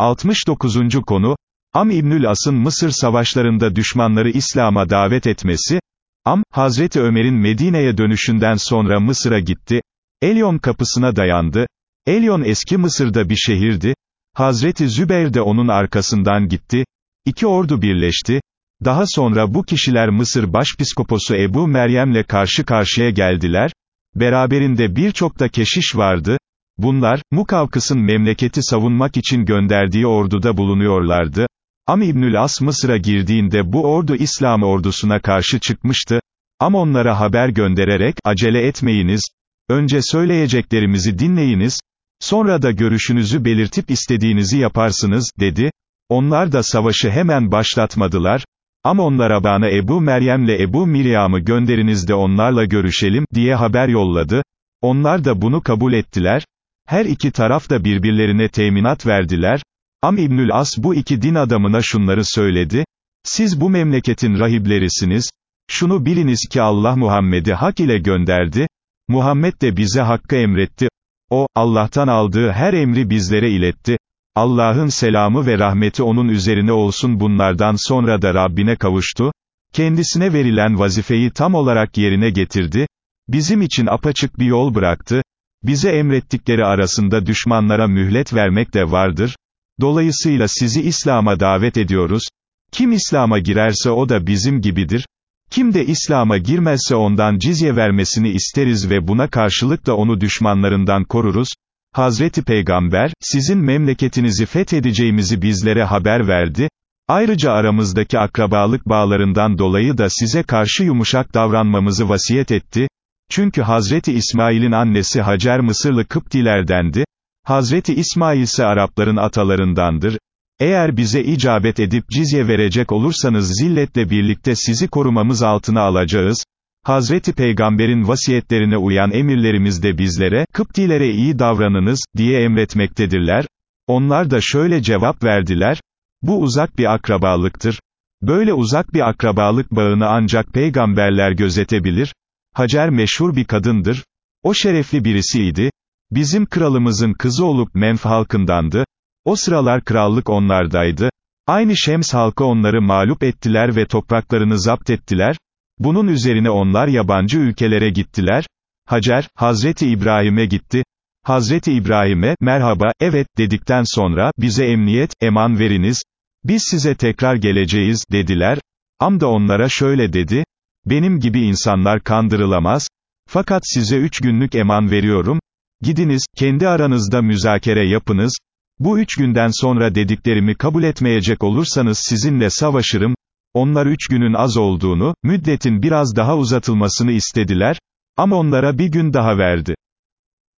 69. konu, Am İbnül As'ın Mısır savaşlarında düşmanları İslam'a davet etmesi, Am, Hazreti Ömer'in Medine'ye dönüşünden sonra Mısır'a gitti, Elyon kapısına dayandı, Elyon eski Mısır'da bir şehirdi, Hazreti Zübeyir de onun arkasından gitti, İki ordu birleşti, daha sonra bu kişiler Mısır Başpiskoposu Ebu Meryem'le karşı karşıya geldiler, beraberinde birçok da keşiş vardı, bunlar, Mukavkıs'ın memleketi savunmak için gönderdiği orduda bulunuyorlardı, Am İbnül As Mısır'a girdiğinde bu ordu İslam ordusuna karşı çıkmıştı, Am onlara haber göndererek, acele etmeyiniz, önce söyleyeceklerimizi dinleyiniz, sonra da görüşünüzü belirtip istediğinizi yaparsınız, dedi, onlar da savaşı hemen başlatmadılar, ama onlara bana Ebu Meryem'le Ebu Miryam'ı gönderiniz de onlarla görüşelim, diye haber yolladı, onlar da bunu kabul ettiler, her iki taraf da birbirlerine teminat verdiler, Am İbnül As bu iki din adamına şunları söyledi, siz bu memleketin rahiblerisiniz, şunu biliniz ki Allah Muhammed'i hak ile gönderdi, Muhammed de bize hakkı emretti, o, Allah'tan aldığı her emri bizlere iletti, Allah'ın selamı ve rahmeti onun üzerine olsun bunlardan sonra da Rabbine kavuştu, kendisine verilen vazifeyi tam olarak yerine getirdi, bizim için apaçık bir yol bıraktı, bize emrettikleri arasında düşmanlara mühlet vermek de vardır, dolayısıyla sizi İslam'a davet ediyoruz, kim İslam'a girerse o da bizim gibidir, kim de İslam'a girmezse ondan cizye vermesini isteriz ve buna karşılık da onu düşmanlarından koruruz, Hazreti Peygamber, sizin memleketinizi fethedeceğimizi bizlere haber verdi, ayrıca aramızdaki akrabalık bağlarından dolayı da size karşı yumuşak davranmamızı vasiyet etti, çünkü Hazreti İsmail'in annesi Hacer Mısırlı Kıptilerdendi, Hazreti İsmail ise Arapların atalarındandır, eğer bize icabet edip cizye verecek olursanız zilletle birlikte sizi korumamız altına alacağız, Hazreti Peygamber'in vasiyetlerine uyan emirlerimiz de bizlere, Kıptilere iyi davranınız, diye emretmektedirler. Onlar da şöyle cevap verdiler, bu uzak bir akrabalıktır. Böyle uzak bir akrabalık bağını ancak peygamberler gözetebilir. Hacer meşhur bir kadındır. O şerefli birisiydi. Bizim kralımızın kızı olup Menf halkındandı. O sıralar krallık onlardaydı. Aynı Şems halkı onları mağlup ettiler ve topraklarını zapt ettiler. Bunun üzerine onlar yabancı ülkelere gittiler. Hacer, Hazreti İbrahim'e gitti. Hazreti İbrahim'e, merhaba, evet, dedikten sonra, bize emniyet, eman veriniz, biz size tekrar geleceğiz, dediler. Am da onlara şöyle dedi, benim gibi insanlar kandırılamaz, fakat size üç günlük eman veriyorum, gidiniz, kendi aranızda müzakere yapınız, bu üç günden sonra dediklerimi kabul etmeyecek olursanız sizinle savaşırım, onlar üç günün az olduğunu, müddetin biraz daha uzatılmasını istediler, ama onlara bir gün daha verdi.